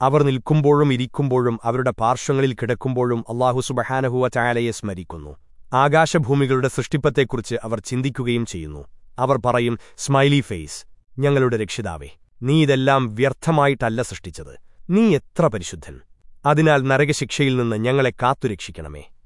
അവർ നിൽക്കുമ്പോഴും ഇരിക്കുമ്പോഴും അവരുടെ പാർശ്വങ്ങളിൽ കിടക്കുമ്പോഴും അള്ളാഹു സുബഹാനഹുവ ചായാലയെ സ്മരിക്കുന്നു. ആകാശഭൂമികളുടെ സൃഷ്ടിപ്പത്തെക്കുറിച്ച് അവർ ചിന്തിക്കുകയും ചെയ്യുന്നു. അവർ പറയും സ്മൈലി ഫേസ് ഞങ്ങളുടെ രക്ഷിതാവേ നീ ഇതെല്ലാം വ്യർത്ഥമായിട്ടല്ല സൃഷ്ടിച്ചത്. നീ എത്ര പരിശുദ്ധൻ. അതിനാൽ നരകശിക്ഷയിൽ നിന്ന് ഞങ്ങളെ കാത്തുരക്ഷിക്കണമേ.